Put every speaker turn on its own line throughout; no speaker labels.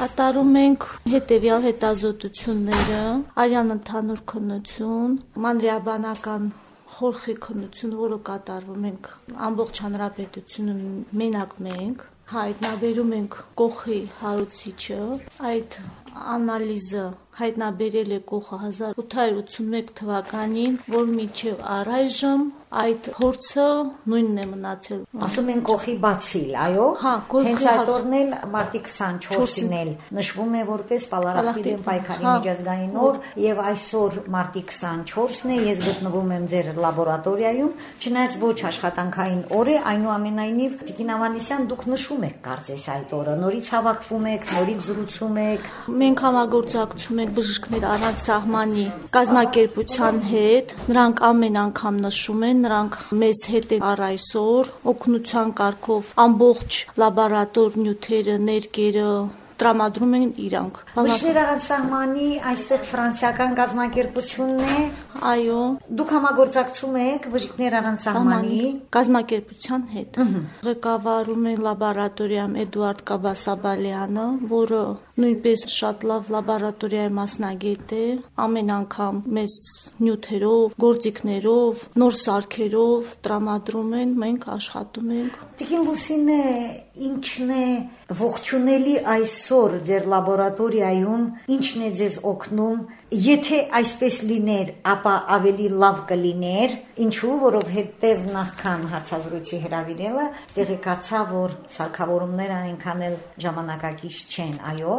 Կատարում ենք հետևյալ հետազոտությունները՝ արյան ընդհանուր քննություն, մանրէաբանական խորխի քննություն, որը կատարում ենք ամբողջ հանրապետությունում մենակ մենք, հայտնաբերում ենք կողի հարուցիչը, այդ անալիզը հայտնաբերել է կողը 1881 թվականին, որ միջև առայժմ այդ փորձը նույնն է մնացել։
Ասում են կողի բացիլ, այո։
Հա, կողի
Հենց այդ օրն էլ մարտի 24-ին էլ նշվում է որպես Պալարախտի դեմ պայքարի
հա,
միջազգային օր, եւ այսօր մարտի 24-ն է, ես գտնվում եմ ձեր լաբորատորիայում, չնայած ոչ աշխատանքային օր է, այնուամենայնիվ Տիկին Ավանեսյան դուք նշում եք կարծես այդ օրը, նորից հավաքվում եք, նորից զրուցում եք։
Մենք համագործակցում ենք բժիշկներ առանց սահմանի կազմակերպության հետ։ Նրանք ամեն անգամ նշում են, նրանք մեզ հետ են առ այսօր օգնության կարգով ամբողջ լաբորատոր նյութերը, ներկերը տրամադրում են իրանք։
Բժիշկներ առանց սահմանի այստեղ ֆրանսիական կազմակերպությունն է։
Այո,
Դուք համագործակցում եք բժիշկներ առանց սահմանի։
կազմակերպության հետ։ Ղեկավարում է լաբորատորիայում Էդուարդ Կաբասաբալյանը, որը նույնպես շատ լավ լաբորատորիայի մասնագետ է, ամեն անգամ մեզ նյութերով, գործիքներով, նոր սարքերով տրամադրում են, մենք աշխատում ենք։
Տիկին Լուսինե, ինչն է ողջունելի այսօր ձեր լաբորատորիայում, ինչն է ձեզ օգնում, եթե այսպես լիներ, ապա ավելի լավ կլիներ, ինչու, որովհետև նախքան հարցազրույցի հրավիրելը տեղեկացա, որ սարքավորումները այնքան էլ ժամանակակից չեն, այո։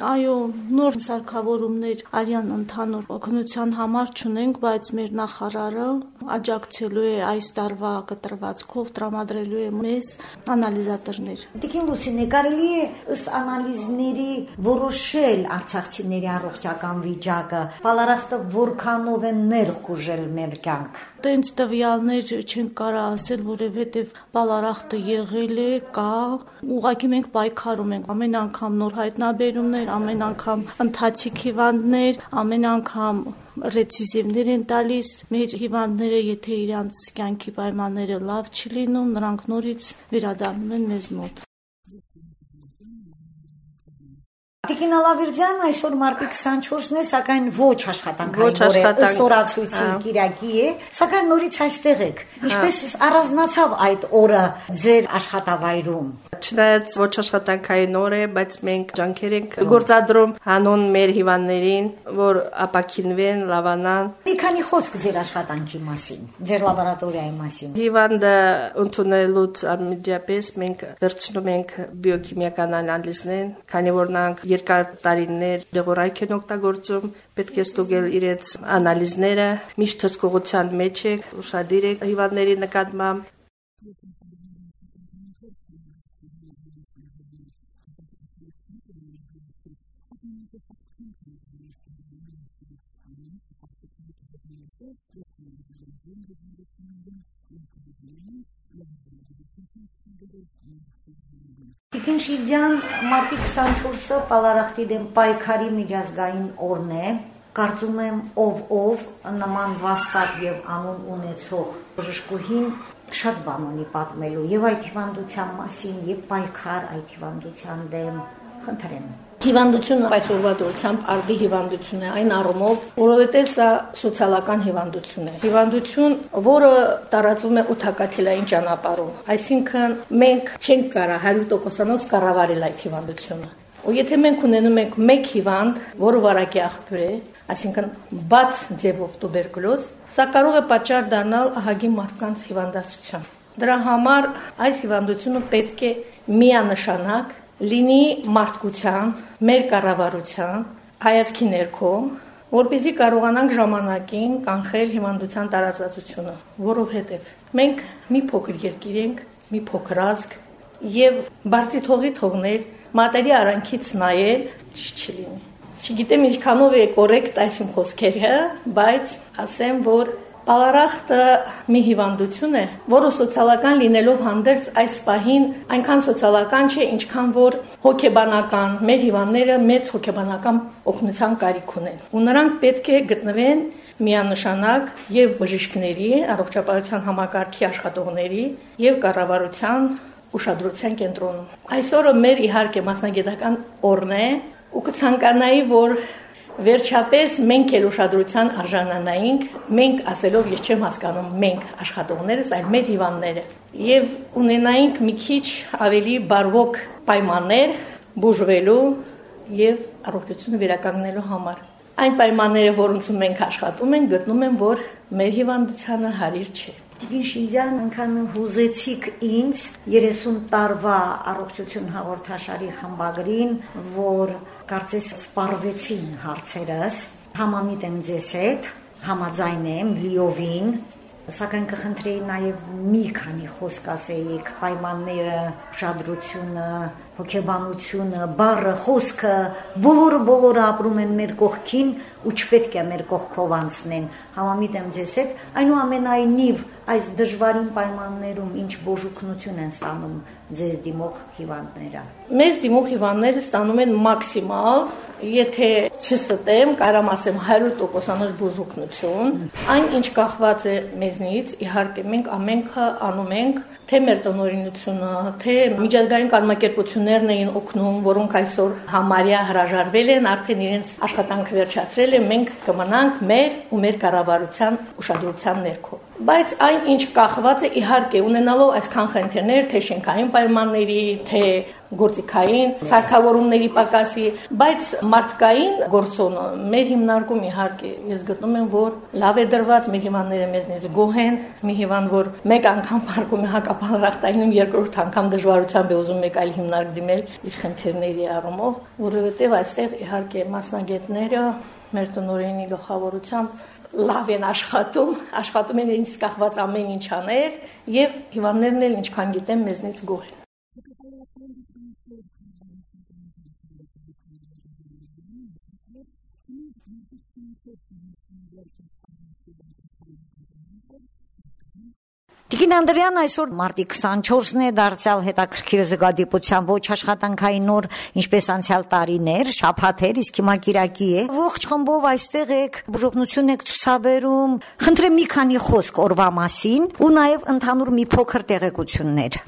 Այո, նոր սարքավորումներ արյան ընդհանուր օգնության համար չունենք, բայց մեր նախարարը աջակցելու է այս տարվա կտրվածքով տրամադրելու է մեզ անալիզատորներ։
Տիկին Լուսինե, կարելի է ըստ անալիզների որոշել արցախցիների առողջական վիճակը, բալարախտը որքանով են ներխուժել մեր կյանք։
Տենց տվյալներ չեն կարա ասել, որովհետև բալարախտը եղել է, կա, ուղղակի մենք պայքարում ենք ամեն անգամ նոր հայտնաբերումներ, ամեն անգամ ընթացիկ հիվանդներ, ամեն անգամ ռեցիզիվներ են տալիս մեր հիվանդները, եթե իրանց կյանքի պայմանները լավ չի լինում, նրանք նորից վերադառնում են մեզ մոտ։
Տիկին Ալավերդյան այսօր մարտի 24-ն է, սակայն ոչ աշխատանքային
Ոչ
օր է,
աշխատանք-
ըստ օրացույցի
Հա։
Կիրակի է, սակայն նորից այստեղ եք։ Ինչպես առանձնացավ այդ օրը ձեր աշխատավայրում։
Չնայած ոչ աշխատանքային օր է, բայց մենք ջանքեր ենք գործադրում հանուն մեր հիվանդներին, որ ապակինվեն, լավանան։
Մի քանի խոսք ձեր աշխատանքի մասին, ձեր լաբորատորիայի մասին։
Հիվանդը ընդունելուց անմիջապես մենք վերցնում ենք բիոքիմիական անալիզներ, քանի որ նրանք երկար տարիներ դեղորայք են օգտագործում, պետք է ստուգել իրենց անալիզները, միշտ հսկողության մեջ է, ուշադիր է հիվանդների նկատմամբ
Տիկին Շիդյան մարտի 24-ը Պալարախտի դեմ պայքարի միջազգային օրն է։ Կարծում եմ ով ով նման վաստակ եւ անուն ունեցող բժշկուհին շատ բան ունի պատմելու եւ այդ հիվանդության մասին եւ պայքար այդ հիվանդության դեմ խնդրեմ
Հիվանդությունը այսօրվա դուրսամբ արդի հիվանդություն է այն առումով, որովհետև սա սոցիալական հիվանդություն է։ Հիվանդություն, որը տարածվում է ութակաթիլային ճանապարհով։ Այսինքն մենք չենք կարա 100%-անոց կառավարել այդ հիվանդությունը։ Ու եթե մենք ունենում ենք մեկ հիվանդ, որը վարակի աղբյուր է, այսինքն բաց ձևով տուբերկուլոզ, սա կարող է պատճառ դառնալ ահագի մարդկանց հիվանդացության։ Դրա համար այս հիվանդությունը պետք է միանշանակ լինի մարդկության, մեր կառավարության հայացքի ներքո, որպեսզի կարողանանք ժամանակին կանխել հիվանդության տարածվածությունը, որովհետև մենք մի փոքր երկիր ենք, մի փոքր ազգ եւ բարձի թողի թողնել մատերի արանքից նայել ճիշտ չլինի։ Չգիտեմ ինչքանով է կորեկտ այս իմ խոսքերը, բայց ասեմ, որ Պալարախտը մի հիվանդություն է, որը սոցիալական լինելով հանդերձ այս պահին այնքան սոցիալական չէ, ինչքան որ հոգեբանական, մեր հիվանդները մեծ հոգեբանական օգնության կարիք ունեն։ Ու նրանք պետք է գտնվեն միանշանակ եւ բժիշկների, առողջապահության համակարգի աշխատողների եւ կառավարության ուշադրության կենտրոնում։ Այսօրը մեր իհարկե մասնագիտական օրն է ու կցանկանայի, որ Վերջապես մենք էլ ուշադրության արժանանայինք, մենք ասելով ես չեմ հասկանում մենք աշխատողներս, այլ մեր հիվանդները, եւ ունենայինք մի քիչ ավելի բարվոք պայմաններ բուժվելու եւ առողջությունը վերականգնելու համար։ Այն պայմանները, որոնցում մենք աշխատում ենք, գտնում եմ, որ մեր հիվանդությանը հարիր չէ։
Տիգին Շինջան անգամ հուզեցիք ինձ 30 տարվա առողջություն հաղորդաշարի խմբագրին, որ կարծես սպառվեցին հարցերս, համամիտ եմ ձեզ հետ, համաձայն եմ լիովին, սակայն կխնդրեի նաև մի քանի խոսք ասեիք. Պայմանները, ուշադրությունը, հոգեբանությունը, բառը, խոսքը, բոլորը բոլորը ապրում են մեր կողքին ու չպետք է մեր կողքով անցնեն։ Համամիտ եմ ձեզ հետ, այնուամենայնիվ այս դժվարին պայմաններում ինչ բոժուկնություն են ստանում ձեզ դիմող հիվանդները։
Մեզ դիմող հիվանդները ստանում են մաքսիմալ եթե չստեմ, կարամ ասեմ 100%-անոց բուժուկնություն, այն ինչ կախված է մեզնից, իհարկե մենք ամենքը անում ենք, թե մեր տնօրինությունը, թե միջազգային կազմակերպություններն էին օգնում, որոնք այսօր համարյա հրաժարվել են, արդեն իրենց աշխատանքը վերջացրել են, մենք կմնանք մեր ու մեր կառավարության ուշադրության ներքո բայց այն ինչ կախված է իհարկե ունենալով այսքան խնդիրներ, թե շենքային պայմանների, թե գործիքային սարքավորումների պակասի, բայց մարդկային գործոնը մեր հիմնարկում իհարկե ես գտնում եմ, որ լավ է դրված մեր հիվանդները մեզնից գոհ են, մի հիվանդ, որ մեկ անգամ փարկում է հակապարախտայինում, երկրորդ անգամ դժվարությամբ է ուզում մեկ այլ հիմնարկ դիմել իր խնդիրների առումով, որովհետև այստեղ իհարկե մասնագետները մեր տնօրենի գլխավորությամբ լավ են աշխատում, աշխատում են ինձ կախված ամեն ինչ անել եւ հիվանդներն էլ ինչքան գիտեմ մեզնից գոհ են։
Տիկին Անդրեան այսօր մարտի 24-ն է դարձյալ հետաքրքիր զգադիպության ոչ աշխատանքային օր, ինչպես անցյալ տարիներ, շաբաթեր, իսկ հիմա Կիրակի է։ Ողջ խմբով այստեղ եք, բժողնություն եք ցուցաբերում։ Խնդրեմ մի քանի խոսք օրվա մասին ու նաև ընդհանուր մի փոքր տեղեկություններ։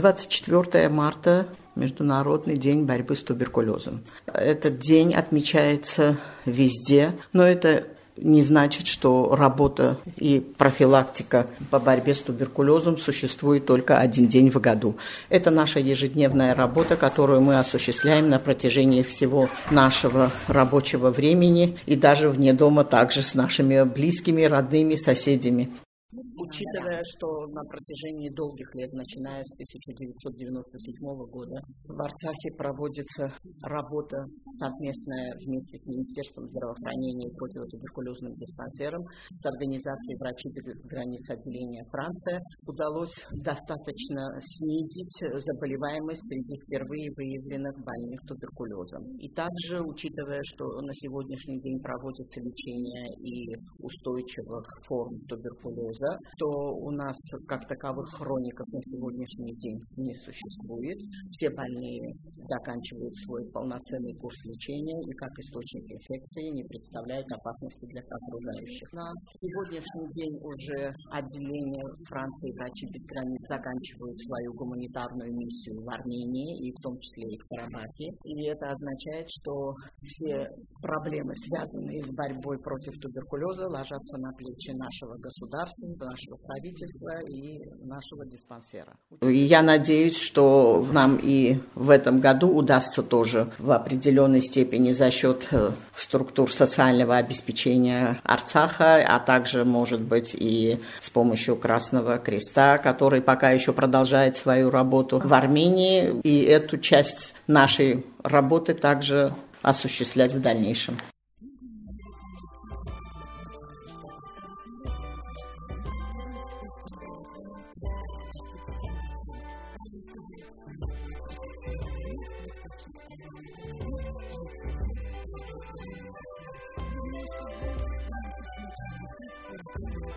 24 марта Международный день борьбы с туберкулезом. Этот день отмечается везде, но это не значит, что работа и профилактика по борьбе с туберкулезом существует только один день в году. Это наша ежедневная работа, которую мы осуществляем на протяжении всего нашего рабочего времени и даже вне дома также с нашими близкими, родными, соседями. Учитывая, что на протяжении долгих лет, начиная с 1997 года, в Арцахе проводится работа совместная вместе с Министерством здравоохранения и противотуберкулезным диспансером с организацией «Врачи без границ отделения Франция», удалось достаточно снизить заболеваемость среди впервые выявленных больных туберкулезом. И также, учитывая, что на сегодняшний день проводится лечение и устойчивых форм туберкулеза, что у нас как таковых хроников на сегодняшний день не существует. Все больные заканчивают свой полноценный курс лечения и как источник инфекции не представляют опасности для окружающих. На сегодняшний день уже отделение Франции «Врачи без границ» заканчивают свою гуманитарную миссию в Армении и в том числе и в Карабахе. И это означает, что все проблемы, связанные с борьбой против туберкулеза, ложатся на плечи нашего государства, нашего нашего правительства и нашего диспансера. И я надеюсь, что нам и в этом году удастся тоже в определенной степени за счет э, структур социального обеспечения Арцаха, а также, может быть, и с помощью Красного Креста, который пока еще продолжает свою работу в Армении, и эту часть нашей работы также осуществлять в дальнейшем.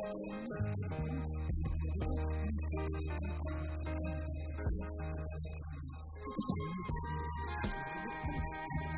Thank you.